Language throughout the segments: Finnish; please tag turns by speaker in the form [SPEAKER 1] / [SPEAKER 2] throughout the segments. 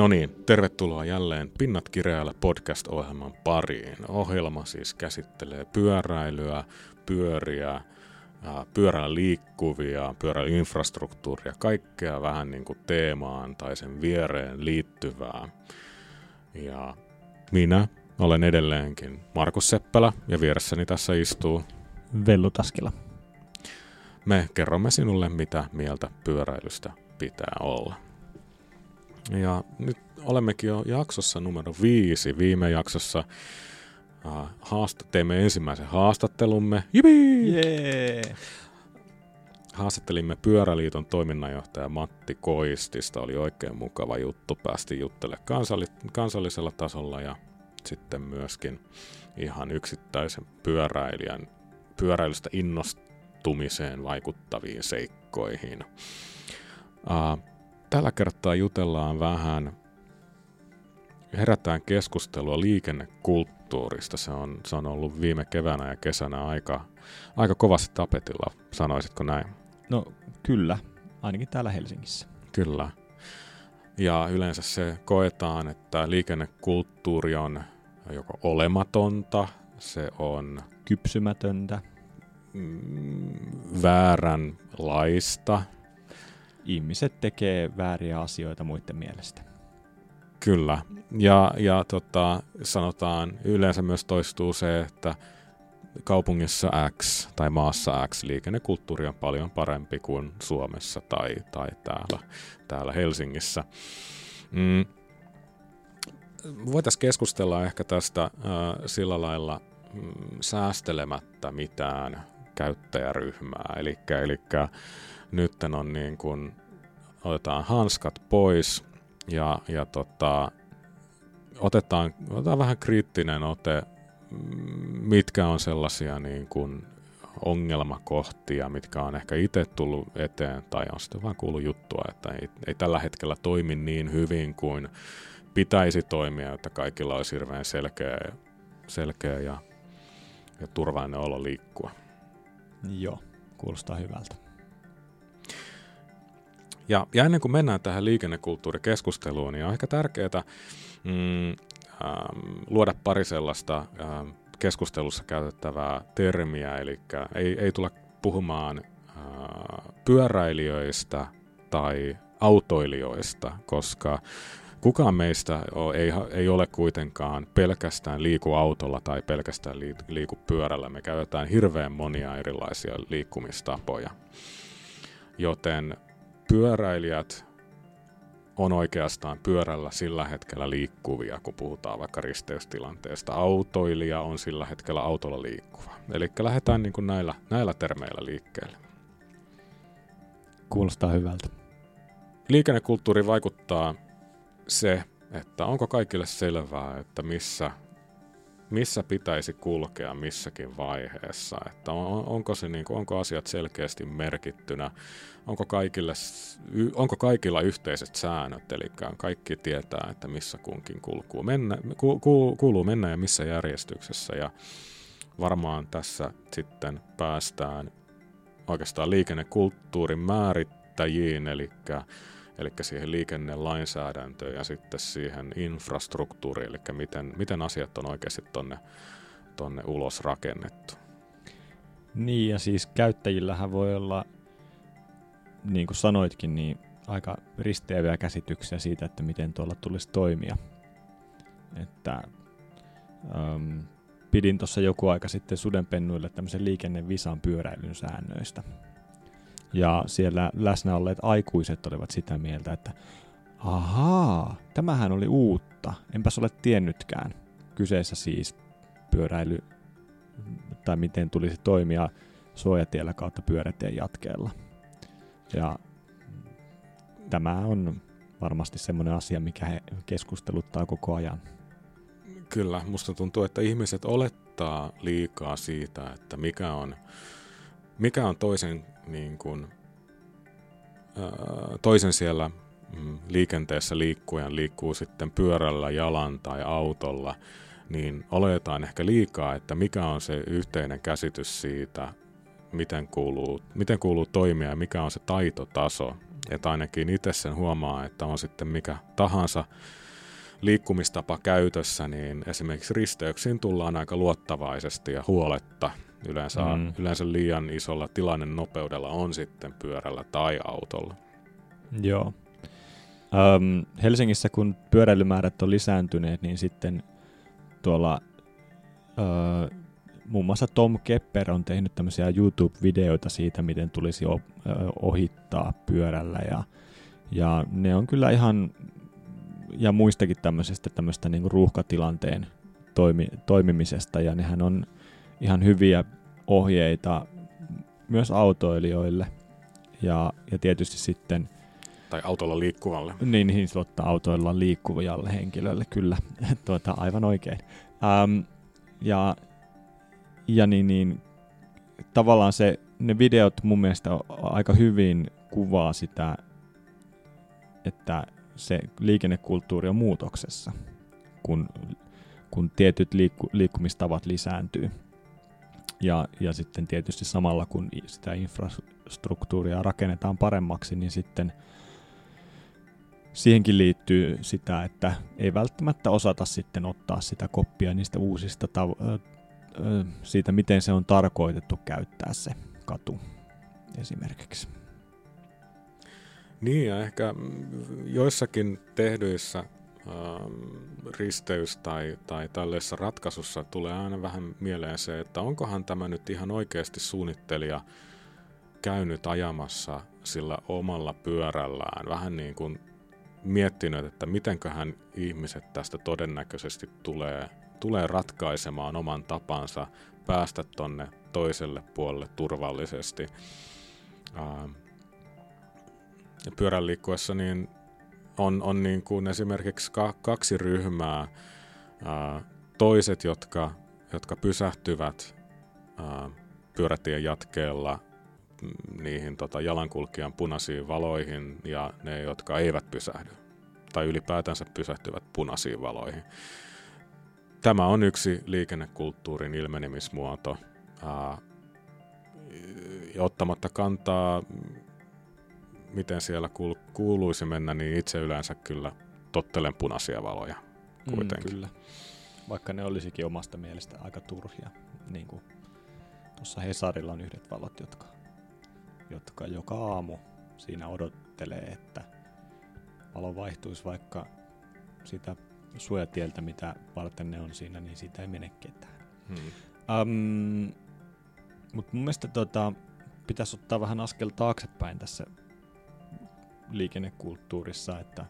[SPEAKER 1] No niin, tervetuloa jälleen Pinnat kireällä podcast-ohjelman pariin. Ohjelma siis käsittelee pyöräilyä, pyöriä, pyörällä liikkuvia, pyörällä infrastruktuuria, kaikkea vähän niin kuin teemaan tai sen viereen liittyvää. Ja minä olen edelleenkin Markus Seppälä ja vieressäni tässä istuu
[SPEAKER 2] Vellu Taskila.
[SPEAKER 1] Me kerromme sinulle, mitä mieltä pyöräilystä pitää olla. Ja nyt olemmekin jo jaksossa numero viisi. Viime jaksossa uh, teimme ensimmäisen haastattelumme. Jipi!
[SPEAKER 2] Yeah.
[SPEAKER 1] Haastattelimme Pyöräliiton toiminnanjohtaja Matti Koistista. Oli oikein mukava juttu. Päästi juttelemaan kansalli- kansallisella tasolla ja sitten myöskin ihan yksittäisen pyöräilijän pyöräilystä innostumiseen vaikuttaviin seikkoihin. Uh, tällä kertaa jutellaan vähän, herätään keskustelua liikennekulttuurista. Se on, se on ollut viime keväänä ja kesänä aika, aika kovasti tapetilla, sanoisitko näin?
[SPEAKER 2] No kyllä, ainakin täällä Helsingissä.
[SPEAKER 1] Kyllä. Ja yleensä se koetaan, että liikennekulttuuri on joko olematonta, se on
[SPEAKER 2] Kypsymätöntä,
[SPEAKER 1] mm, vääränlaista.
[SPEAKER 2] Ihmiset tekee vääriä asioita muiden mielestä.
[SPEAKER 1] Kyllä. Ja, ja tota, sanotaan, yleensä myös toistuu se, että kaupungissa X tai maassa X liikennekulttuuri on paljon parempi kuin Suomessa tai, tai täällä, täällä Helsingissä. Mm. Voitaisiin keskustella ehkä tästä äh, sillä lailla mm, säästelemättä mitään käyttäjäryhmää. Eli nyt on niin kuin, otetaan hanskat pois ja, ja tota, otetaan, otetaan vähän kriittinen ote, mitkä on sellaisia niin kuin ongelmakohtia, mitkä on ehkä itse tullut eteen tai on sitten vaan kuullut juttua, että ei, ei tällä hetkellä toimi niin hyvin kuin pitäisi toimia, että kaikilla olisi hirveän selkeä, selkeä ja, ja turvallinen olo liikkua.
[SPEAKER 2] Joo, kuulostaa hyvältä.
[SPEAKER 1] Ja, ja ennen kuin mennään tähän liikennekulttuurikeskusteluun, niin on ehkä tärkeää mm, ähm, luoda pari sellaista ähm, keskustelussa käytettävää termiä, eli ei, ei tulla puhumaan äh, pyöräilijöistä tai autoilijoista, koska kukaan meistä ei, ei ole kuitenkaan pelkästään liiku autolla tai pelkästään liiku pyörällä. Me käytetään hirveän monia erilaisia liikkumistapoja. Joten pyöräilijät on oikeastaan pyörällä sillä hetkellä liikkuvia, kun puhutaan vaikka risteystilanteesta. Autoilija on sillä hetkellä autolla liikkuva. Eli lähdetään niin kuin näillä, näillä termeillä liikkeelle.
[SPEAKER 2] Kuulostaa hyvältä.
[SPEAKER 1] Liikennekulttuuri vaikuttaa se, että onko kaikille selvää, että missä, missä pitäisi kulkea missäkin vaiheessa, että on, onko, se, niin kuin, onko asiat selkeästi merkittynä, onko, kaikille, onko kaikilla yhteiset säännöt, eli kaikki tietää, että missä kunkin kulkuu mennä, ku, ku, kuuluu mennä ja missä järjestyksessä, ja varmaan tässä sitten päästään oikeastaan liikennekulttuurin määrittäjiin, eli eli siihen liikennelainsäädäntöön ja sitten siihen infrastruktuuriin, eli miten, miten asiat on oikeasti tonne, tonne ulos rakennettu.
[SPEAKER 2] Niin ja siis käyttäjillähän voi olla, niin kuin sanoitkin, niin aika risteäviä käsityksiä siitä, että miten tuolla tulisi toimia. Että, um, pidin tuossa joku aika sitten sudenpennuille tämmöisen liikennevisan pyöräilyn säännöistä. Ja siellä läsnä olleet aikuiset olivat sitä mieltä, että ahaa, tämähän oli uutta, enpäs ole tiennytkään. Kyseessä siis pyöräily, tai miten tulisi toimia suojatiellä kautta pyörätien jatkeella. Ja tämä on varmasti semmoinen asia, mikä he keskusteluttaa koko ajan.
[SPEAKER 1] Kyllä, musta tuntuu, että ihmiset olettaa liikaa siitä, että mikä on, mikä on toisen niin kuin, toisen siellä mm, liikenteessä liikkujan liikkuu sitten pyörällä, jalan tai autolla, niin oletetaan ehkä liikaa, että mikä on se yhteinen käsitys siitä, miten kuuluu, miten kuuluu toimia ja mikä on se taitotaso. Että ainakin itse sen huomaa, että on sitten mikä tahansa liikkumistapa käytössä, niin esimerkiksi risteyksiin tullaan aika luottavaisesti ja huoletta. Yleensä, mm. yleensä liian isolla tilanne nopeudella on sitten pyörällä tai autolla.
[SPEAKER 2] Joo. Öm, Helsingissä kun pyöräilymäärät on lisääntyneet, niin sitten tuolla öö, muun muassa Tom Kepper on tehnyt tämmöisiä YouTube-videoita siitä, miten tulisi ohittaa pyörällä ja, ja ne on kyllä ihan, ja muistakin tämmöisestä tämmöistä niin ruuhkatilanteen toimi, toimimisesta ja nehän on ihan hyviä ohjeita myös autoilijoille ja, ja tietysti sitten
[SPEAKER 1] tai autolla liikkuvalle.
[SPEAKER 2] Niin, niin totta, autoilla liikkuvalle henkilölle, kyllä. tuota, aivan oikein. Ähm, ja ja niin, niin tavallaan se, ne videot mun mielestä aika hyvin kuvaa sitä, että se liikennekulttuuri on muutoksessa, kun, kun tietyt liikku, liikkumistavat lisääntyy. Ja, ja sitten tietysti samalla kun sitä infrastruktuuria rakennetaan paremmaksi, niin sitten siihenkin liittyy sitä, että ei välttämättä osata sitten ottaa sitä koppia niistä uusista tav- siitä, miten se on tarkoitettu käyttää se katu esimerkiksi.
[SPEAKER 1] Niin, ja ehkä joissakin tehdyissä risteys- tai, tai tällaisessa ratkaisussa tulee aina vähän mieleen se, että onkohan tämä nyt ihan oikeasti suunnittelija käynyt ajamassa sillä omalla pyörällään, vähän niin kuin miettinyt, että mitenköhän ihmiset tästä todennäköisesti tulee tulee ratkaisemaan oman tapansa päästä tonne toiselle puolelle turvallisesti. ja pyörän liikkuessa niin on, on niin kuin esimerkiksi ka- kaksi ryhmää. toiset, jotka, jotka pysähtyvät pyörätien jatkeella niihin tota, jalankulkijan punaisiin valoihin ja ne, jotka eivät pysähdy tai ylipäätänsä pysähtyvät punaisiin valoihin tämä on yksi liikennekulttuurin ilmenemismuoto. ja ottamatta kantaa, miten siellä kuuluisi mennä, niin itse yleensä kyllä tottelen punaisia valoja mm, kuitenkin. Mm, kyllä.
[SPEAKER 2] Vaikka ne olisikin omasta mielestä aika turhia. Niin kuin tuossa Hesarilla on yhdet valot, jotka, jotka joka aamu siinä odottelee, että valo vaihtuisi vaikka sitä suojatieltä, mitä varten ne on siinä, niin siitä ei mene ketään. Hmm. Um, Mutta mun mielestä tota, pitäisi ottaa vähän askel taaksepäin tässä liikennekulttuurissa, että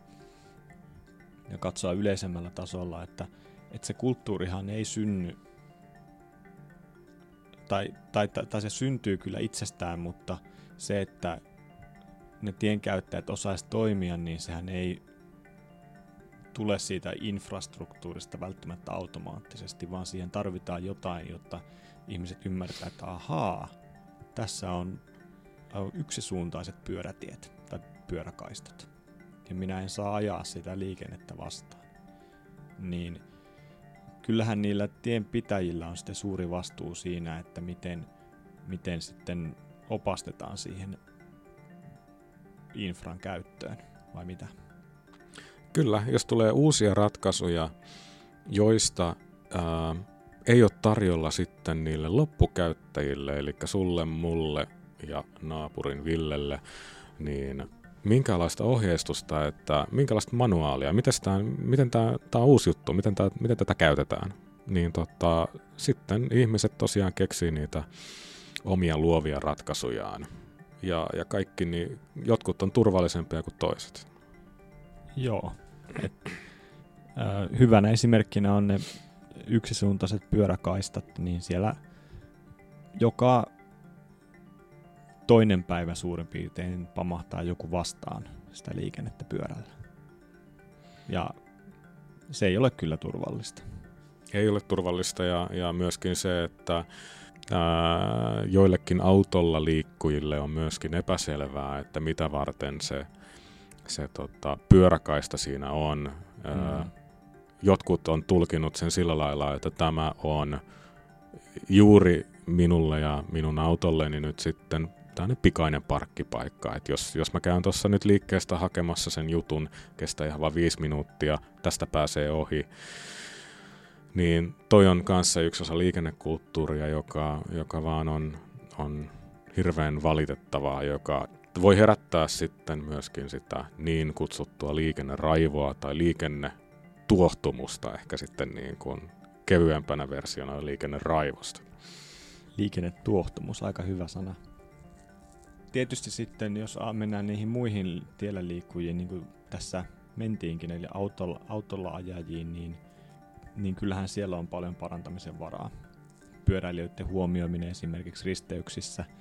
[SPEAKER 2] ja katsoa yleisemmällä tasolla, että, että se kulttuurihan ei synny, tai, tai, tai, tai se syntyy kyllä itsestään, mutta se, että ne tienkäyttäjät osaisi toimia, niin sehän ei tule siitä infrastruktuurista välttämättä automaattisesti, vaan siihen tarvitaan jotain, jotta ihmiset ymmärtää, että ahaa, tässä on yksisuuntaiset pyörätiet pyöräkaistat, ja minä en saa ajaa sitä liikennettä vastaan. Niin kyllähän niillä tienpitäjillä on sitten suuri vastuu siinä, että miten, miten sitten opastetaan siihen infran käyttöön, vai mitä?
[SPEAKER 1] Kyllä, jos tulee uusia ratkaisuja, joista ää, ei ole tarjolla sitten niille loppukäyttäjille, eli sulle, mulle ja naapurin Villelle, niin minkälaista ohjeistusta, että minkälaista manuaalia, miten tämä, miten tämä, tämä on uusi juttu, miten, tämä, miten tätä käytetään, niin tota, sitten ihmiset tosiaan keksii niitä omia luovia ratkaisujaan. Ja, ja kaikki, niin jotkut on turvallisempia kuin toiset.
[SPEAKER 2] Joo. Et, äh, hyvänä esimerkkinä on ne yksisuuntaiset pyöräkaistat, niin siellä joka toinen päivä suurin piirtein pamahtaa joku vastaan sitä liikennettä pyörällä. Ja se ei ole kyllä turvallista.
[SPEAKER 1] Ei ole turvallista ja, ja myöskin se, että ää, joillekin autolla liikkujille on myöskin epäselvää, että mitä varten se se tota, pyöräkaista siinä on. Mm. Jotkut on tulkinut sen sillä lailla, että tämä on juuri minulle ja minun autolleni nyt sitten tämmöinen pikainen parkkipaikka. Et jos, jos mä käyn tuossa nyt liikkeestä hakemassa sen jutun, kestää ihan vain viisi minuuttia, tästä pääsee ohi, niin toi on kanssa yksi osa liikennekulttuuria, joka, joka vaan on, on hirveän valitettavaa, joka voi herättää sitten myöskin sitä niin kutsuttua liikenneraivoa tai liikennetuohtumusta ehkä sitten niin kuin kevyempänä versiona liikenneraivosta.
[SPEAKER 2] Liikennetuohtumus, aika hyvä sana. Tietysti sitten, jos mennään niihin muihin tiellä liikkujiin, niin kuin tässä mentiinkin, eli autolla, autolla ajajiin, niin, niin kyllähän siellä on paljon parantamisen varaa. Pyöräilijöiden huomioiminen esimerkiksi risteyksissä –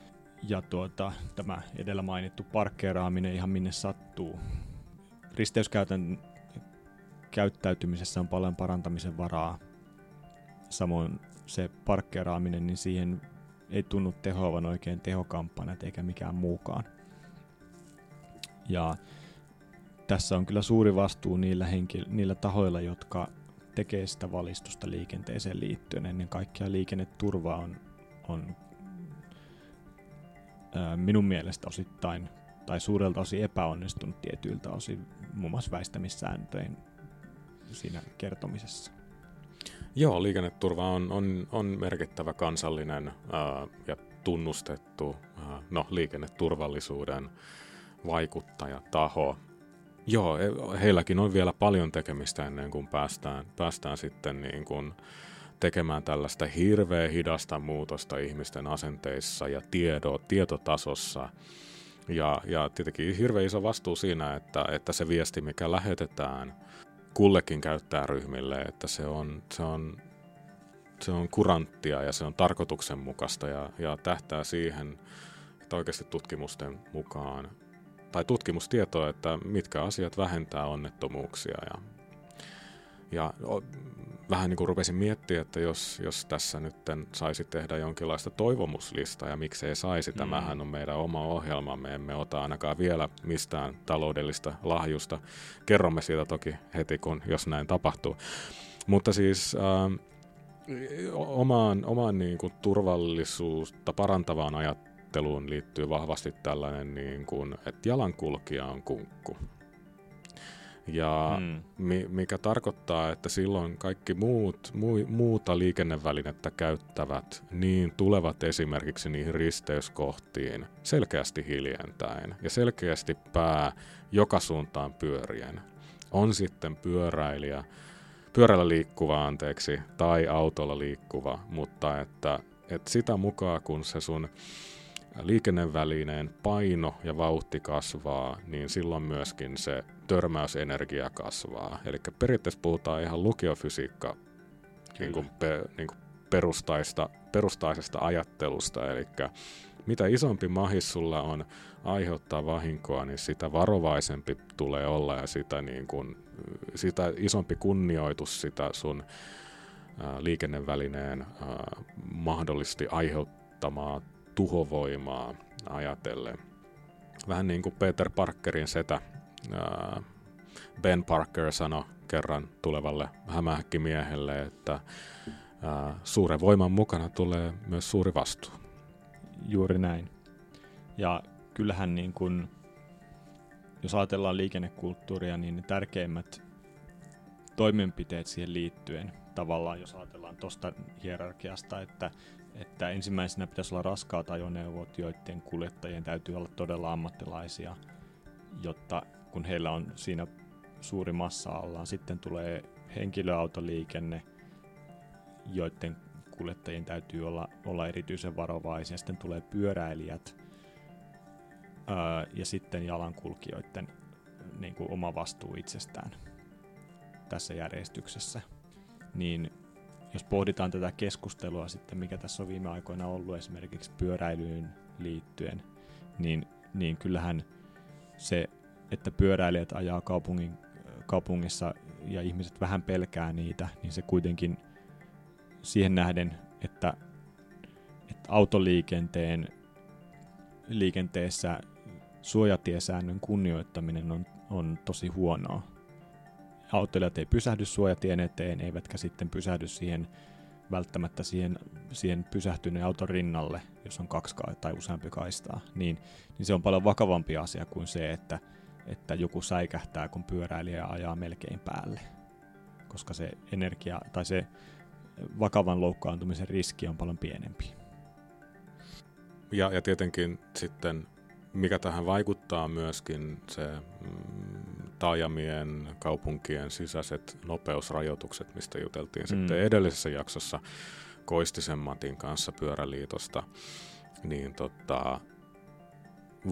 [SPEAKER 2] ja tuota, tämä edellä mainittu parkkeeraaminen ihan minne sattuu. Risteyskäytön käyttäytymisessä on paljon parantamisen varaa. Samoin se parkkeeraaminen, niin siihen ei tunnu tehoavan oikein tehokampanjat eikä mikään muukaan. Ja tässä on kyllä suuri vastuu niillä, henkil- niillä tahoilla, jotka tekee sitä valistusta liikenteeseen liittyen. Ennen kaikkea liikenneturva on, on minun mielestä osittain tai suurelta osin epäonnistunut tietyiltä osin muun muassa väistämissääntöjen siinä kertomisessa.
[SPEAKER 1] Joo, liikenneturva on, on, on merkittävä kansallinen ää, ja tunnustettu ää, no, liikenneturvallisuuden vaikuttajataho. Joo, e, heilläkin on vielä paljon tekemistä ennen kuin päästään, päästään sitten niin kuin, tekemään tällaista hirveä hidasta muutosta ihmisten asenteissa ja tiedo, tietotasossa. Ja, ja tietenkin hirveän iso vastuu siinä, että, että se viesti, mikä lähetetään kullekin käyttäjäryhmille, että se on, se on, se on kuranttia ja se on tarkoituksenmukaista ja, ja tähtää siihen, että oikeasti tutkimusten mukaan, tai tutkimustietoa, että mitkä asiat vähentää onnettomuuksia ja ja vähän niin kuin rupesin miettimään, että jos, jos tässä nyt saisi tehdä jonkinlaista toivomuslistaa ja miksei saisi, mm. tämähän on meidän oma ohjelma, me emme ota ainakaan vielä mistään taloudellista lahjusta. Kerromme siitä toki heti, kun jos näin tapahtuu. Mutta siis äh, omaan, omaan niin kuin turvallisuutta parantavaan ajatteluun liittyy vahvasti tällainen, niin kuin, että jalankulkija on kunkku. Ja mm. mi, mikä tarkoittaa, että silloin kaikki muut, mu, muuta liikennevälinettä käyttävät niin tulevat esimerkiksi niihin risteyskohtiin selkeästi hiljentäen ja selkeästi pää joka suuntaan pyörien. On sitten pyöräilijä, pyörällä liikkuva anteeksi, tai autolla liikkuva, mutta että, että sitä mukaan kun se sun liikennevälineen paino ja vauhti kasvaa, niin silloin myöskin se törmäysenergia kasvaa. Eli periaatteessa puhutaan ihan lukiofysiikka niin kuin pe, niin kuin perustaista, perustaisesta ajattelusta. Eli mitä isompi mahis sulla on aiheuttaa vahinkoa, niin sitä varovaisempi tulee olla ja sitä, niin kuin, sitä isompi kunnioitus sitä sun ää, liikennevälineen ää, mahdollisesti aiheuttamaa tuhovoimaa ajatellen. Vähän niin kuin Peter Parkerin setä Ben Parker sanoi kerran tulevalle hämähäkkimiehelle, että suuren voiman mukana tulee myös suuri vastuu.
[SPEAKER 2] Juuri näin. Ja kyllähän niin kun, jos ajatellaan liikennekulttuuria, niin ne tärkeimmät toimenpiteet siihen liittyen, tavallaan jos ajatellaan tuosta hierarkiasta, että että ensimmäisenä pitäisi olla raskaat ajoneuvot, joiden kuljettajien täytyy olla todella ammattilaisia, jotta kun heillä on siinä suuri massa allaan, sitten tulee henkilöautoliikenne, joiden kuljettajien täytyy olla, olla erityisen varovaisia, sitten tulee pyöräilijät ää, ja sitten jalankulkijoiden niin kuin oma vastuu itsestään tässä järjestyksessä. Niin jos pohditaan tätä keskustelua sitten, mikä tässä on viime aikoina ollut esimerkiksi pyöräilyyn liittyen, niin, niin kyllähän se, että pyöräilijät ajaa kaupungin, kaupungissa ja ihmiset vähän pelkää niitä, niin se kuitenkin siihen nähden, että, että autoliikenteen liikenteessä suojatiesäännön kunnioittaminen on, on tosi huonoa. Autoilijat ei pysähdy suojatien eteen, eivätkä sitten pysähdy siihen välttämättä siihen, siihen pysähtyneen auton rinnalle, jos on kaksi tai useampi kaistaa, niin, niin se on paljon vakavampi asia kuin se, että, että joku säikähtää, kun pyöräilijä ajaa melkein päälle. Koska se energia tai se vakavan loukkaantumisen riski on paljon pienempi.
[SPEAKER 1] Ja, ja tietenkin sitten, mikä tähän vaikuttaa myöskin se mm, taajamien, kaupunkien sisäiset nopeusrajoitukset, mistä juteltiin mm. sitten edellisessä jaksossa Koistisen Matin kanssa Pyöräliitosta, niin tota,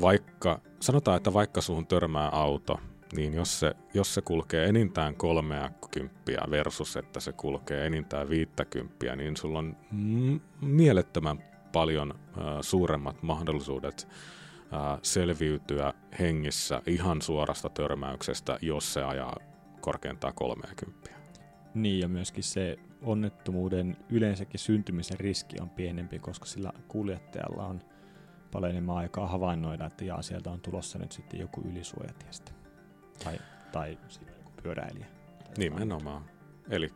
[SPEAKER 1] vaikka, sanotaan, että vaikka suhun törmää auto, niin jos se, jos se kulkee enintään 30 versus, että se kulkee enintään 50, niin sulla on mielettömän paljon äh, suuremmat mahdollisuudet äh, selviytyä hengissä ihan suorasta törmäyksestä, jos se ajaa korkeintaan 30.
[SPEAKER 2] Niin, ja myöskin se onnettomuuden yleensäkin syntymisen riski on pienempi, koska sillä kuljettajalla on paljon enemmän aikaa havainnoida, että jaa, sieltä on tulossa nyt sitten joku ylisuojatiestä. Tai, tai joku pyöräilijä.
[SPEAKER 1] Nimenomaan. Eli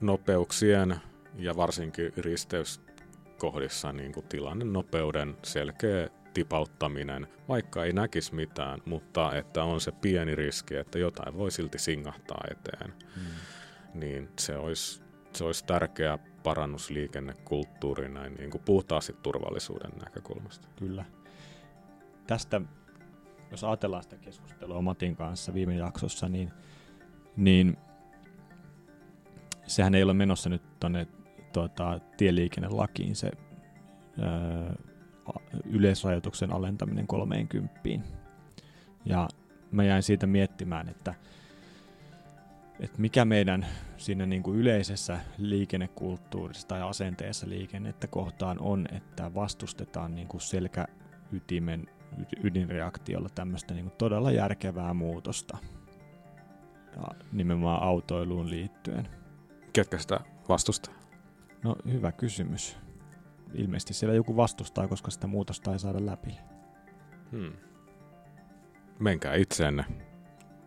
[SPEAKER 1] nopeuksien ja varsinkin risteyskohdissa niin kuin tilanne nopeuden selkeä tipauttaminen, vaikka ei näkisi mitään, mutta että on se pieni riski, että jotain voi silti singahtaa eteen, mm. niin se olisi, se olisi tärkeä parannus liikennekulttuuriin näin niin kuin puhtaasti turvallisuuden näkökulmasta.
[SPEAKER 2] Kyllä. Tästä, jos ajatellaan sitä keskustelua Matin kanssa viime jaksossa, niin, niin sehän ei ole menossa nyt tuonne tuota, tieliikennelakiin se öö, yleisrajoituksen alentaminen 30. Ja mä jäin siitä miettimään, että, että mikä meidän siinä niin kuin yleisessä liikennekulttuurissa tai asenteessa liikennettä kohtaan on, että vastustetaan niin kuin selkäytimen ydinreaktiolla tämmöistä niin kuin todella järkevää muutosta ja nimenomaan autoiluun liittyen.
[SPEAKER 1] Ketkä sitä vastustaa?
[SPEAKER 2] No hyvä kysymys ilmeisesti siellä joku vastustaa, koska sitä muutosta ei saada läpi. Hmm.
[SPEAKER 1] Menkää itseenne.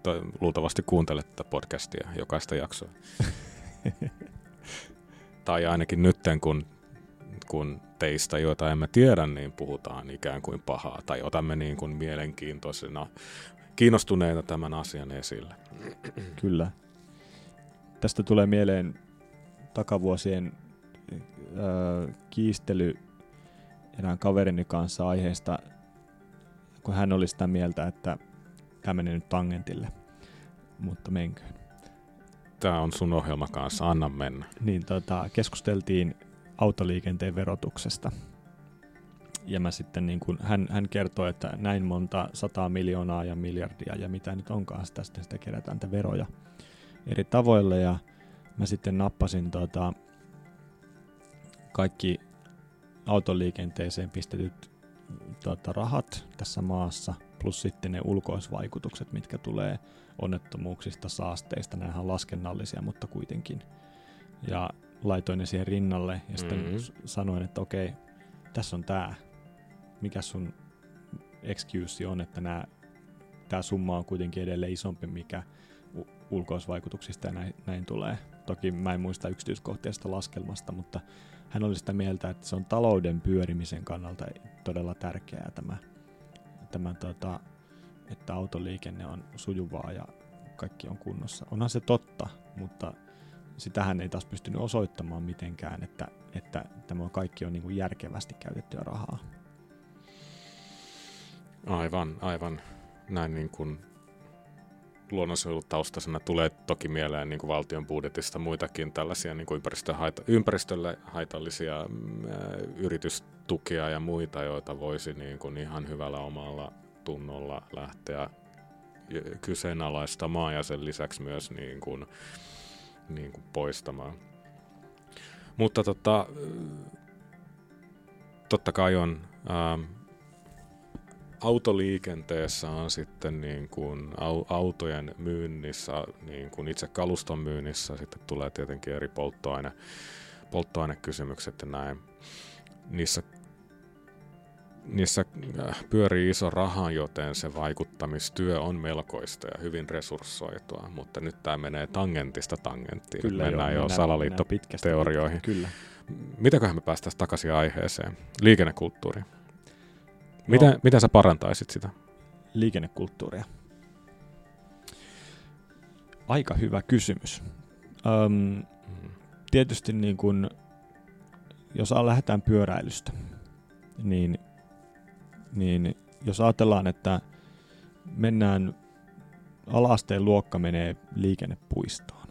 [SPEAKER 1] Tai luultavasti kuuntelette tätä podcastia jokaista jaksoa. tai ainakin nytten, kun, kun teistä, joita emme tiedä, niin puhutaan ikään kuin pahaa. Tai otamme niin kuin mielenkiintoisena, kiinnostuneita tämän asian esille.
[SPEAKER 2] Kyllä. Tästä tulee mieleen takavuosien kiistely erään kaverini kanssa aiheesta, kun hän oli sitä mieltä, että tämä meni nyt tangentille, mutta menköön.
[SPEAKER 1] Tämä on sun ohjelma kanssa, anna mennä.
[SPEAKER 2] Niin, tota, keskusteltiin autoliikenteen verotuksesta. Ja mä sitten niin kun, hän, hän kertoi, että näin monta sataa miljoonaa ja miljardia ja mitä nyt onkaan sitä, sitten sitä kerätään veroja eri tavoilla. Ja mä sitten nappasin tota, kaikki autoliikenteeseen pistetyt tota, rahat tässä maassa, plus sitten ne ulkoisvaikutukset, mitkä tulee onnettomuuksista, saasteista, nämähän on laskennallisia, mutta kuitenkin. Ja laitoin ne siihen rinnalle ja sitten mm-hmm. sanoin, että okei, tässä on tämä. Mikä sun excuse on, että nämä, tämä summa on kuitenkin edelleen isompi, mikä ulkoisvaikutuksista ja näin, näin tulee. Toki mä en muista yksityiskohtia sitä laskelmasta, mutta hän oli sitä mieltä, että se on talouden pyörimisen kannalta todella tärkeää tämä, tämä tota, että autoliikenne on sujuvaa ja kaikki on kunnossa. Onhan se totta, mutta sitähän ei taas pystynyt osoittamaan mitenkään, että, että tämä kaikki on niin kuin järkevästi käytettyä rahaa.
[SPEAKER 1] Aivan, aivan. Näin niin kuin luonnonsuojelutaustaisena tulee toki mieleen niin kuin valtion budjetista muitakin tällaisia niin kuin ympäristölle haitallisia mm, yritystukia ja muita, joita voisi niin kuin ihan hyvällä omalla tunnolla lähteä kyseenalaistamaan ja sen lisäksi myös niin kuin, niin kuin poistamaan. Mutta tota, totta kai on ähm, autoliikenteessä on sitten niin kuin autojen myynnissä, niin kuin itse kaluston myynnissä sitten tulee tietenkin eri polttoaine, polttoainekysymykset ja näin. Niissä niissä äh, pyörii iso raha, joten se vaikuttamistyö on melkoista ja hyvin resurssoitua, mutta nyt tämä menee tangentista tangenttiin.
[SPEAKER 2] Kyllä
[SPEAKER 1] mennään
[SPEAKER 2] joo,
[SPEAKER 1] jo salaliittoteorioihin.
[SPEAKER 2] Kyllä.
[SPEAKER 1] Mitäköhän me päästäisiin takaisin aiheeseen? Liikennekulttuuri. Miten,
[SPEAKER 2] No.
[SPEAKER 1] miten sä parantaisit sitä?
[SPEAKER 2] Liikennekulttuuria. Aika hyvä kysymys. Öm, tietysti niin kun, jos lähdetään pyöräilystä, niin, niin jos ajatellaan, että mennään alasteen luokka menee liikennepuistoon,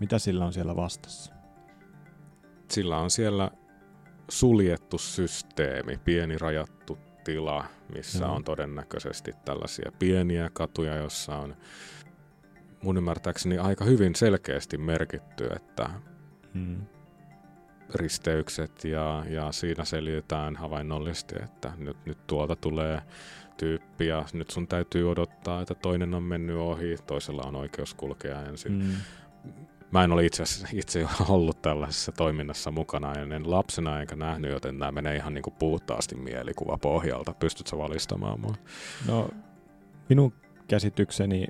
[SPEAKER 2] mitä sillä on siellä vastassa?
[SPEAKER 1] Sillä on siellä suljettu systeemi, pieni rajattu tila, missä
[SPEAKER 2] Joo.
[SPEAKER 1] on todennäköisesti tällaisia pieniä katuja, jossa on mun ymmärtääkseni aika hyvin selkeästi merkitty, että
[SPEAKER 2] Hmm.
[SPEAKER 1] risteykset ja, ja siinä selitetään havainnollisesti, että nyt, nyt tuolta tulee tyyppi ja nyt sun täytyy odottaa, että toinen on mennyt ohi, toisella on oikeus kulkea ensin.
[SPEAKER 2] Hmm.
[SPEAKER 1] Mä en ole itse, itse ollut tällaisessa toiminnassa mukana ennen lapsena enkä nähnyt, joten nämä menee ihan niin kuin puhtaasti mielikuva pohjalta. Pystytkö valistamaan mua?
[SPEAKER 2] No, minun käsitykseni,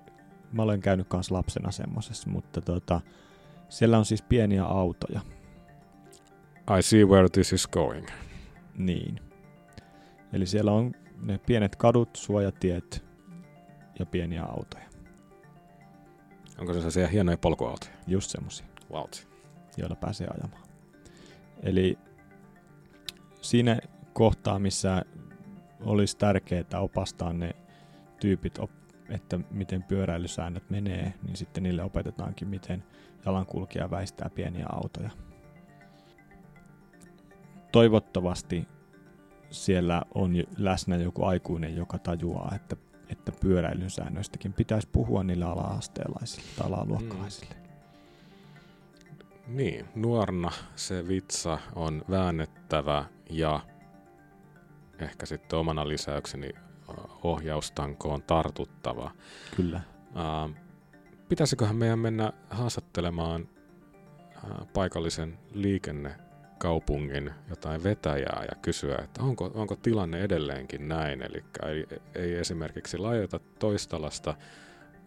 [SPEAKER 2] mä olen käynyt kanssa lapsena semmosessa, mutta tota, siellä on siis pieniä autoja.
[SPEAKER 1] I see where this is going.
[SPEAKER 2] Niin. Eli siellä on ne pienet kadut, suojatiet ja pieniä autoja.
[SPEAKER 1] Onko se sellaisia hienoja polkuautoja?
[SPEAKER 2] Just semmosia,
[SPEAKER 1] Valtsi.
[SPEAKER 2] joilla pääsee ajamaan. Eli siinä kohtaa, missä olisi tärkeää opastaa ne tyypit, että miten pyöräilysäännöt menee, niin sitten niille opetetaankin, miten jalankulkija väistää pieniä autoja. Toivottavasti siellä on läsnä joku aikuinen, joka tajuaa, että, että pyöräilyn säännöistäkin pitäisi puhua niille ala-asteelaisille tai alaluokkalaisille.
[SPEAKER 1] Niin, nuorna se vitsa on väännettävä ja ehkä sitten omana lisäykseni äh, ohjaustankoon tartuttava.
[SPEAKER 2] Kyllä.
[SPEAKER 1] Uh, pitäisiköhän meidän mennä haastattelemaan uh, paikallisen liikennekaupungin jotain vetäjää ja kysyä, että onko, onko tilanne edelleenkin näin. Eli ei, ei esimerkiksi laiteta toista lasta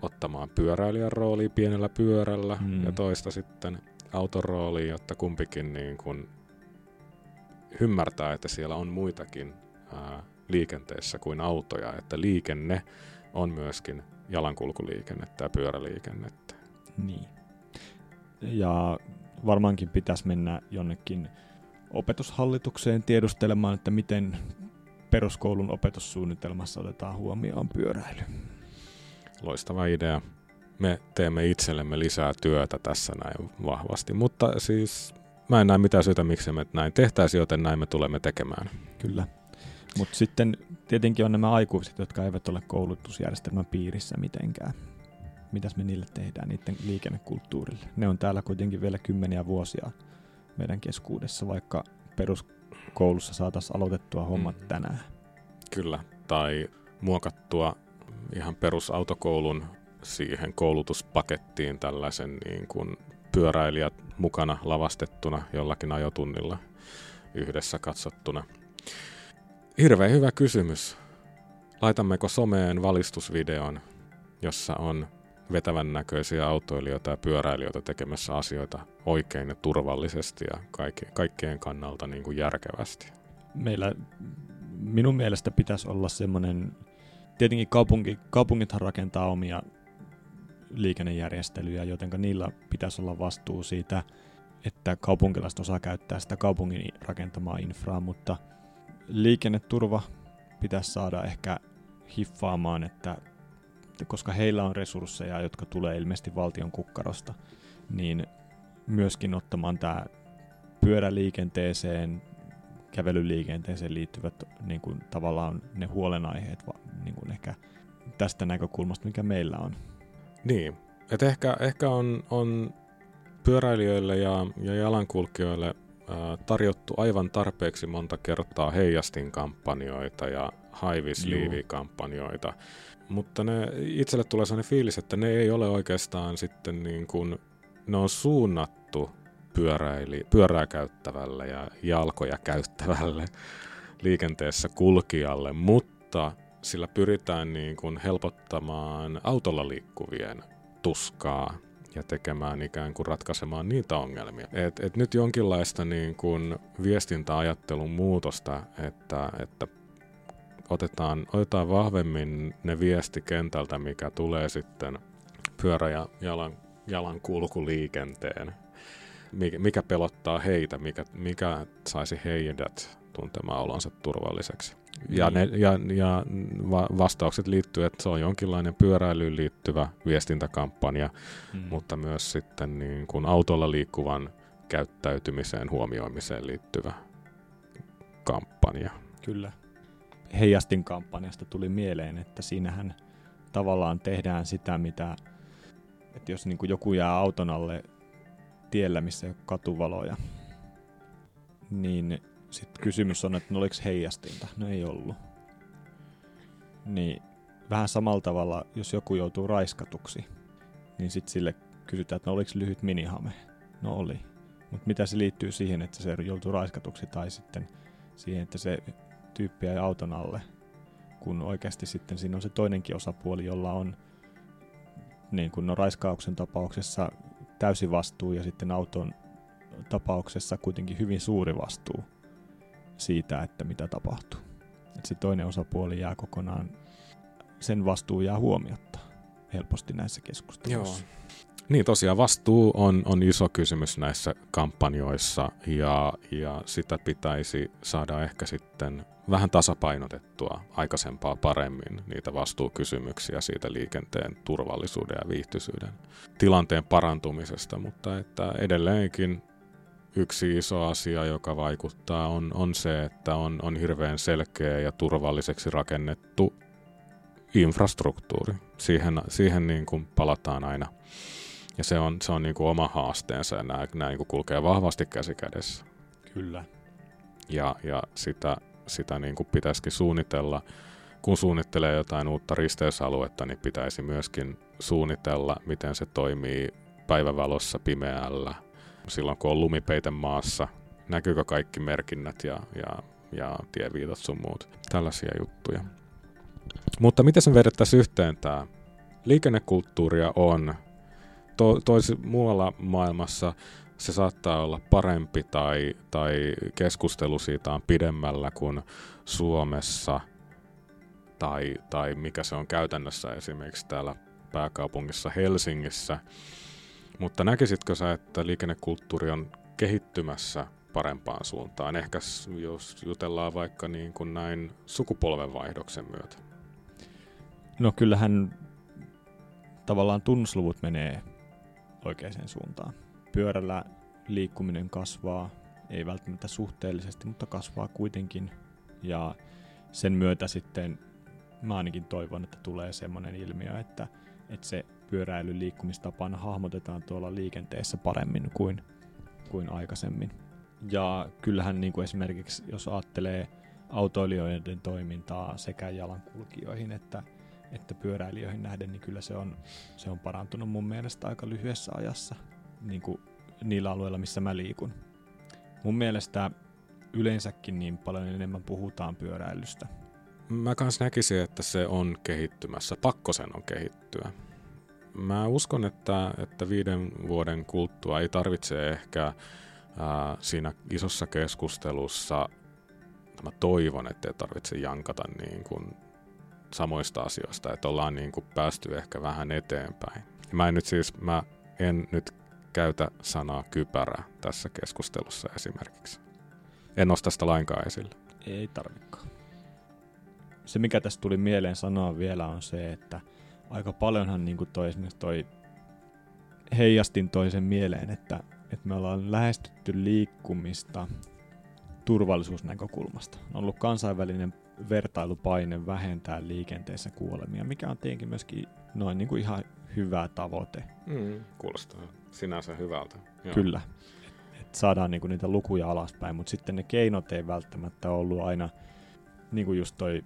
[SPEAKER 1] ottamaan pyöräilijän roolia pienellä pyörällä
[SPEAKER 2] Mm.
[SPEAKER 1] ja toista sitten auton rooliin, jotta kumpikin niin kuin ymmärtää, että siellä on muitakin ää, liikenteessä kuin autoja, että liikenne on myöskin jalankulkuliikennettä ja pyöräliikennettä.
[SPEAKER 2] Niin. Ja varmaankin pitäisi mennä jonnekin opetushallitukseen tiedustelemaan, että miten peruskoulun opetussuunnitelmassa otetaan huomioon pyöräily.
[SPEAKER 1] Loistava idea. Me teemme itsellemme lisää työtä tässä näin vahvasti, mutta siis mä en näe mitään syytä, miksi me näin tehtäisiin, joten näin me tulemme tekemään.
[SPEAKER 2] Kyllä. Mutta sitten tietenkin on nämä aikuiset, jotka eivät ole koulutusjärjestelmän piirissä mitenkään. Mitäs me niille tehdään, niiden liikennekulttuurille? Ne on täällä kuitenkin vielä kymmeniä vuosia meidän keskuudessa, vaikka peruskoulussa saataisiin aloitettua hommat
[SPEAKER 1] Mm.
[SPEAKER 2] tänään.
[SPEAKER 1] Kyllä, tai muokattua ihan perusautokoulun siihen koulutuspakettiin tällaisen niin kuin pyöräilijät mukana lavastettuna jollakin ajotunnilla yhdessä katsottuna. Hirveän hyvä kysymys. Laitammeko someen valistusvideon, jossa on vetävän näköisiä autoilijoita ja pyöräilijöitä tekemässä asioita oikein ja turvallisesti ja kaikki, kaikkien kannalta niin kuin järkevästi.
[SPEAKER 2] Meillä minun mielestä pitäisi olla semmoinen, tietenkin kaupunki, kaupungithan rakentaa omia liikennejärjestelyjä, joten niillä pitäisi olla vastuu siitä, että kaupunkilaiset osaa käyttää sitä kaupungin rakentamaa infraa, mutta liikenneturva pitäisi saada ehkä hiffaamaan, että koska heillä on resursseja, jotka tulee ilmeisesti valtion kukkarosta, niin myöskin ottamaan tämä pyöräliikenteeseen, kävelyliikenteeseen liittyvät niin kuin, tavallaan ne huolenaiheet niin kuin ehkä tästä näkökulmasta, mikä meillä on.
[SPEAKER 1] Niin, että ehkä, ehkä on, on pyöräilijöille ja, ja jalankulkijoille tarjottu aivan tarpeeksi monta kertaa heijastinkampanjoita ja haivisliivikampanjoita, mutta ne, itselle tulee sellainen fiilis, että ne ei ole oikeastaan sitten niin kuin, ne on suunnattu pyöräili, pyörää käyttävälle ja jalkoja käyttävälle liikenteessä kulkijalle, mutta sillä pyritään niin kuin helpottamaan autolla liikkuvien tuskaa ja tekemään ikään kuin ratkaisemaan niitä ongelmia. Et, et nyt jonkinlaista niin kuin viestintäajattelun muutosta, että, että otetaan, otetaan vahvemmin ne viesti kentältä, mikä tulee sitten pyörä- ja jalan, jalankulkuliikenteen, mikä, mikä pelottaa heitä, mikä, mikä saisi heidät tuntemaan olonsa turvalliseksi. Ja, niin. ne, ja, ja vastaukset liittyy, että se on jonkinlainen pyöräilyyn liittyvä viestintäkampanja, mm. mutta myös sitten niin kuin autolla liikkuvan käyttäytymiseen huomioimiseen liittyvä kampanja.
[SPEAKER 2] Kyllä. Heijastin kampanjasta tuli mieleen, että siinähän tavallaan tehdään sitä, mitä, että jos niin kuin joku jää auton alle tiellä, missä ei ole katuvaloja, niin sitten kysymys on, että no oliko heijastinta? No ei ollut. Niin vähän samalla tavalla, jos joku joutuu raiskatuksi, niin sitten sille kysytään, että no oliko lyhyt minihame? No oli. Mutta mitä se liittyy siihen, että se joutuu raiskatuksi tai sitten siihen, että se tyyppi jäi auton alle, kun oikeasti sitten siinä on se toinenkin osapuoli, jolla on niin kuin no raiskauksen tapauksessa täysi vastuu ja sitten auton tapauksessa kuitenkin hyvin suuri vastuu siitä, että mitä tapahtuu. Että se toinen osapuoli jää kokonaan, sen vastuu jää huomiotta helposti näissä keskusteluissa. Joo.
[SPEAKER 1] Niin tosiaan vastuu on, on iso kysymys näissä kampanjoissa ja, ja sitä pitäisi saada ehkä sitten vähän tasapainotettua aikaisempaa paremmin niitä vastuukysymyksiä siitä liikenteen turvallisuuden ja viihtyisyyden tilanteen parantumisesta, mutta että edelleenkin yksi iso asia, joka vaikuttaa, on, on se, että on, on hirveän selkeä ja turvalliseksi rakennettu infrastruktuuri. Siihen, siihen niin kuin palataan aina. Ja se on, se on niin kuin oma haasteensa ja nämä, nämä niin kuin kulkee vahvasti käsi kädessä.
[SPEAKER 2] Kyllä.
[SPEAKER 1] Ja, ja sitä, sitä niin kuin pitäisikin suunnitella. Kun suunnittelee jotain uutta risteysaluetta, niin pitäisi myöskin suunnitella, miten se toimii päivävalossa pimeällä – silloin kun on lumipeite maassa, näkyykö kaikki merkinnät ja, ja, ja tieviitot sun muut. Tällaisia juttuja. Mutta miten se vedettäisiin yhteen tämä? Liikennekulttuuria on. To, toisi muualla maailmassa se saattaa olla parempi tai, tai keskustelu siitä on pidemmällä kuin Suomessa tai, tai mikä se on käytännössä esimerkiksi täällä pääkaupungissa Helsingissä. Mutta näkisitkö sä, että liikennekulttuuri on kehittymässä parempaan suuntaan? Ehkä jos jutellaan vaikka niin kuin näin sukupolvenvaihdoksen myötä.
[SPEAKER 2] No kyllähän tavallaan tunnusluvut menee oikeaan suuntaan. Pyörällä liikkuminen kasvaa, ei välttämättä suhteellisesti, mutta kasvaa kuitenkin. Ja sen myötä sitten mä ainakin toivon, että tulee semmoinen ilmiö, että, että se pyöräilyn liikkumistapana hahmotetaan tuolla liikenteessä paremmin kuin, kuin aikaisemmin. Ja kyllähän niin kuin esimerkiksi, jos ajattelee autoilijoiden toimintaa sekä jalankulkijoihin että, että pyöräilijöihin nähden, niin kyllä se on, se on parantunut mun mielestä aika lyhyessä ajassa niin kuin niillä alueilla, missä mä liikun. Mun mielestä yleensäkin niin paljon enemmän puhutaan pyöräilystä.
[SPEAKER 1] Mä kans näkisin, että se on kehittymässä. Pakko sen on kehittyä mä uskon, että, että viiden vuoden kulttua ei tarvitse ehkä ää, siinä isossa keskustelussa, mä toivon, että ei tarvitse jankata niin kuin samoista asioista, että ollaan niin kuin päästy ehkä vähän eteenpäin. Mä en nyt siis, mä en nyt käytä sanaa kypärä tässä keskustelussa esimerkiksi. En nosta sitä lainkaan esille.
[SPEAKER 2] Ei tarvikaan. Se, mikä tästä tuli mieleen sanoa vielä, on se, että – aika paljonhan niin kuin toi, esimerkiksi toi heijastin toisen mieleen, että, että me ollaan lähestytty liikkumista turvallisuusnäkökulmasta. On ollut kansainvälinen vertailupaine vähentää liikenteessä kuolemia, mikä on tietenkin myöskin noin niin kuin ihan hyvä tavoite.
[SPEAKER 1] Mm, kuulostaa sinänsä hyvältä.
[SPEAKER 2] Joo. Kyllä. Et saadaan niin kuin niitä lukuja alaspäin, mutta sitten ne keinot ei välttämättä ollut aina, niin kuin just toi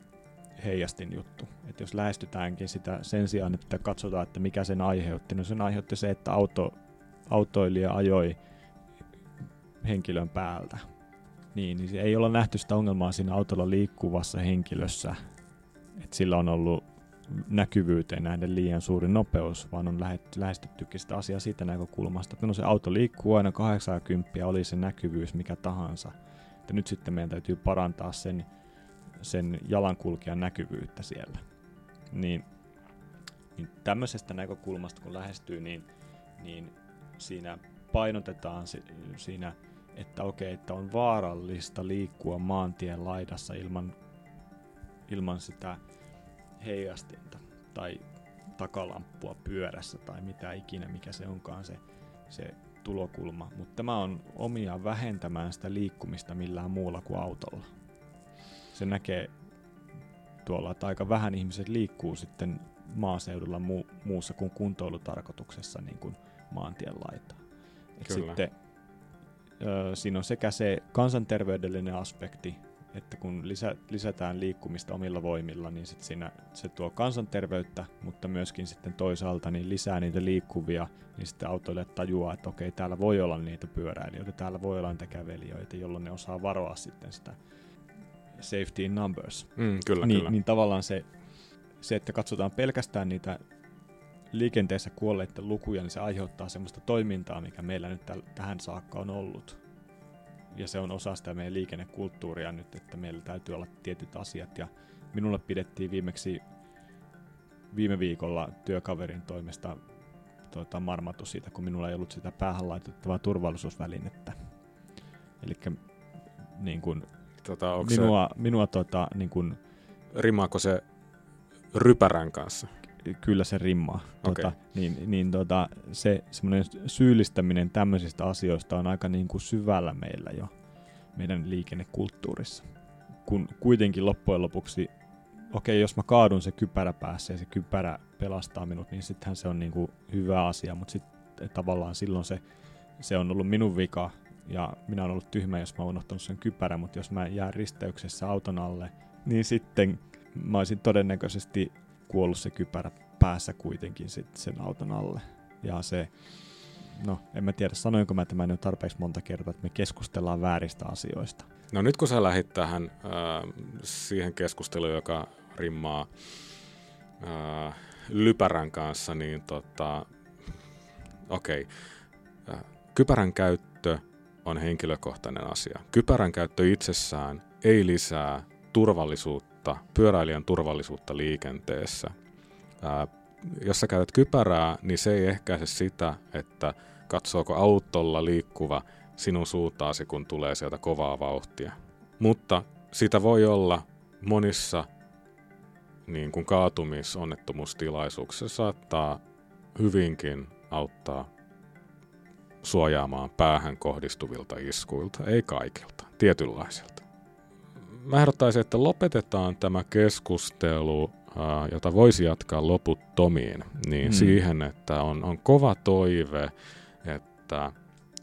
[SPEAKER 2] heijastin juttu. Että jos lähestytäänkin sitä sen sijaan, että katsotaan, että mikä sen aiheutti, no sen aiheutti se, että auto, autoilija ajoi henkilön päältä. Niin, niin ei olla nähty sitä ongelmaa siinä autolla liikkuvassa henkilössä, että sillä on ollut näkyvyyteen nähden liian suuri nopeus, vaan on lähestyttykin sitä asiaa siitä näkökulmasta, että no se auto liikkuu aina 80, oli se näkyvyys mikä tahansa. Että nyt sitten meidän täytyy parantaa sen, sen jalankulkijan näkyvyyttä siellä. Niin, niin tämmöisestä näkökulmasta kun lähestyy, niin, niin siinä painotetaan siinä, että okei, että on vaarallista liikkua maantien laidassa ilman, ilman sitä heijastinta tai takalamppua pyörässä tai mitä ikinä, mikä se onkaan se, se tulokulma. Mutta tämä on omia vähentämään sitä liikkumista millään muulla kuin autolla. Se näkee tuolla, että aika vähän ihmiset liikkuu sitten maaseudulla mu- muussa kuin kuntoilutarkoituksessa niin kuin maantien laitaa. Et sitten ö, siinä on sekä se kansanterveydellinen aspekti, että kun lisä, lisätään liikkumista omilla voimilla, niin sit siinä, se tuo kansanterveyttä, mutta myöskin sitten toisaalta niin lisää niitä liikkuvia, niin sitten autoille tajuaa, että okei, täällä voi olla niitä pyöräilijöitä, täällä voi olla niitä kävelijöitä, jolloin ne osaa varoa sitten sitä safety in numbers.
[SPEAKER 1] Mm, kyllä,
[SPEAKER 2] niin,
[SPEAKER 1] kyllä.
[SPEAKER 2] niin tavallaan se, se, että katsotaan pelkästään niitä liikenteessä kuolleiden lukuja, niin se aiheuttaa semmoista toimintaa, mikä meillä nyt täl- tähän saakka on ollut. Ja se on osa sitä meidän liikennekulttuuria nyt, että meillä täytyy olla tietyt asiat. Ja minulle pidettiin viimeksi viime viikolla työkaverin toimesta tuota, marmatu siitä, kun minulla ei ollut sitä päähän laitettavaa turvallisuusvälinettä. Eli niin kun,
[SPEAKER 1] tota,
[SPEAKER 2] minua, se, minua tota, niin kun,
[SPEAKER 1] rimaako se rypärän kanssa?
[SPEAKER 2] Kyllä se rimmaa. Okay. Tota, niin niin tota, se semmoinen syyllistäminen tämmöisistä asioista on aika niin kuin syvällä meillä jo meidän liikennekulttuurissa. Kun kuitenkin loppujen lopuksi, okei, okay, jos mä kaadun se kypärä päässä ja se kypärä pelastaa minut, niin sittenhän se on niin kuin hyvä asia, mutta sitten tavallaan silloin se, se on ollut minun vika ja minä olen ollut tyhmä, jos mä oon unohtanut sen kypärän, mutta jos mä jään risteyksessä auton alle, niin sitten mä olisin todennäköisesti kuollut se kypärä päässä kuitenkin sit sen auton alle. Ja se, no en mä tiedä sanoinko mä tämän nyt tarpeeksi monta kertaa, että me keskustellaan vääristä asioista.
[SPEAKER 1] No nyt kun sä lähit tähän äh, siihen keskusteluun, joka rimmaa äh, lypärän kanssa, niin tota, okei. Okay. Äh, kypärän käyttö on henkilökohtainen asia. Kypärän käyttö itsessään ei lisää turvallisuutta, pyöräilijän turvallisuutta liikenteessä ää, jos sä käytät kypärää, niin se ei ehkäise sitä, että katsooko autolla liikkuva sinun suuntaasi, kun tulee sieltä kovaa vauhtia. Mutta sitä voi olla monissa niin kuin kaatumisonnettomuustilaisuuksissa saattaa hyvinkin auttaa suojaamaan päähän kohdistuvilta iskuilta, ei kaikilta, tietynlaisilta. Mä ehdottaisin, että lopetetaan tämä keskustelu jota voisi jatkaa loputtomiin, niin hmm. siihen, että on, on kova toive, että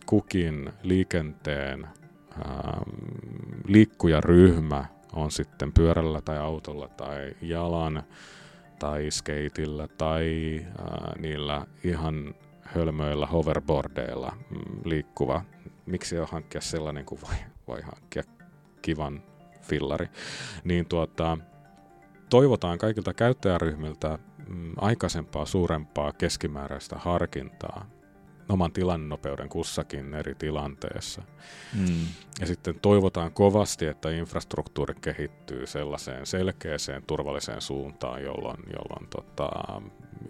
[SPEAKER 1] kukin liikenteen ähm, liikkujaryhmä on sitten pyörällä tai autolla tai jalan tai skeitillä tai äh, niillä ihan hölmöillä hoverboardeilla mm, liikkuva. Miksi ei hankkia sellainen kuin voi, voi hankkia kivan fillari. Niin tuota, toivotaan kaikilta käyttäjäryhmiltä mm, aikaisempaa suurempaa keskimääräistä harkintaa oman tilannenopeuden kussakin eri tilanteessa. Mm. Ja sitten toivotaan kovasti, että infrastruktuuri kehittyy sellaiseen selkeäseen turvalliseen suuntaan, jolloin, jolloin tota,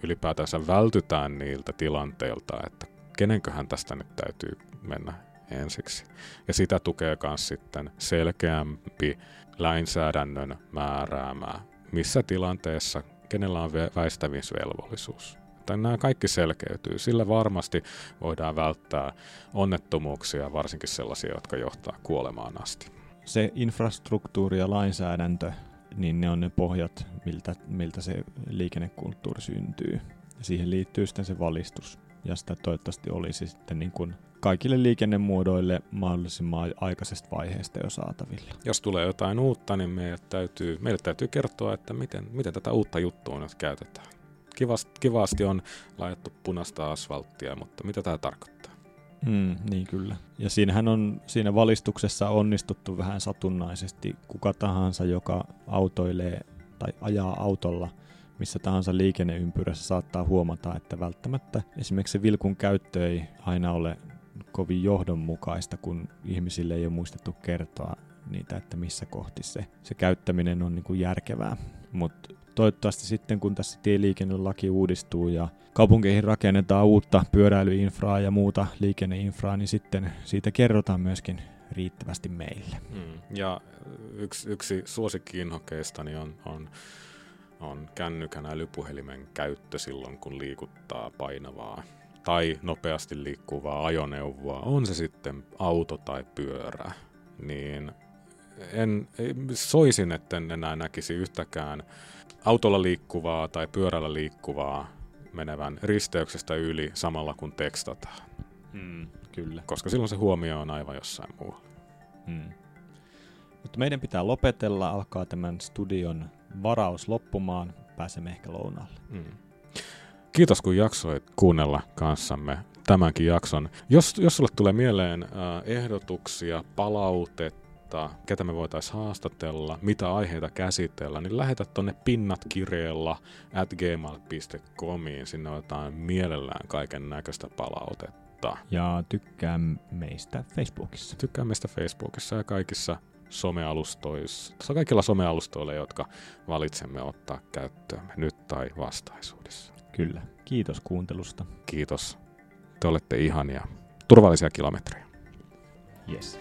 [SPEAKER 1] ylipäätänsä vältytään niiltä tilanteilta, että kenenköhän tästä nyt täytyy mennä ensiksi. Ja sitä tukee myös sitten selkeämpi lainsäädännön määräämä missä tilanteessa, kenellä on väistämisvelvollisuus. Tai nämä kaikki selkeytyy. Sillä varmasti voidaan välttää onnettomuuksia, varsinkin sellaisia, jotka johtaa kuolemaan asti.
[SPEAKER 2] Se infrastruktuuri ja lainsäädäntö, niin ne on ne pohjat, miltä, miltä se liikennekulttuuri syntyy. Ja siihen liittyy sitten se valistus. Ja sitä toivottavasti olisi sitten niin kuin kaikille liikennemuodoille mahdollisimman aikaisesta vaiheesta jo saatavilla.
[SPEAKER 1] Jos tulee jotain uutta, niin meille täytyy, meille täytyy kertoa, että miten, miten tätä uutta juttua nyt käytetään. Kivasti, kivasti on laitettu punaista asfalttia, mutta mitä tämä tarkoittaa?
[SPEAKER 2] Mm, niin kyllä. Ja siinähän on siinä valistuksessa onnistuttu vähän satunnaisesti. Kuka tahansa, joka autoilee tai ajaa autolla missä tahansa liikenneympyrässä saattaa huomata, että välttämättä esimerkiksi vilkun käyttö ei aina ole kovin johdonmukaista, kun ihmisille ei ole muistettu kertoa niitä, että missä kohti se, se käyttäminen on niin kuin järkevää. Mutta toivottavasti sitten, kun tässä tieliikennelaki uudistuu ja kaupunkeihin rakennetaan uutta pyöräilyinfraa ja muuta liikenneinfraa, niin sitten siitä kerrotaan myöskin riittävästi meille.
[SPEAKER 1] Mm. Ja yksi, yksi suosikkiinhokeistani on, on, on kännykän älypuhelimen käyttö silloin, kun liikuttaa painavaa tai nopeasti liikkuvaa ajoneuvoa, on se sitten auto tai pyörä, niin en, soisin, että en enää näkisi yhtäkään autolla liikkuvaa tai pyörällä liikkuvaa menevän risteyksestä yli samalla kun tekstataan.
[SPEAKER 2] Mm, kyllä.
[SPEAKER 1] Koska silloin se huomio on aivan jossain muualla.
[SPEAKER 2] Mm. Mutta meidän pitää lopetella, alkaa tämän studion varaus loppumaan, pääsemme ehkä lounaalle. Mm.
[SPEAKER 1] Kiitos kun jaksoit kuunnella kanssamme tämänkin jakson. Jos, jos sulle tulee mieleen äh, ehdotuksia, palautetta, ketä me voitaisiin haastatella, mitä aiheita käsitellä, niin lähetä tonne pinnatkirjeellä at gmail.comiin. Sinne otetaan mielellään kaiken näköistä palautetta.
[SPEAKER 2] Ja tykkää meistä Facebookissa.
[SPEAKER 1] Tykkää meistä Facebookissa ja kaikissa somealustoissa, kaikilla somealustoilla, jotka valitsemme ottaa käyttöön nyt tai vastaisuudessa.
[SPEAKER 2] Kyllä. Kiitos kuuntelusta.
[SPEAKER 1] Kiitos. Te olette ihania. Turvallisia kilometrejä.
[SPEAKER 2] Yes.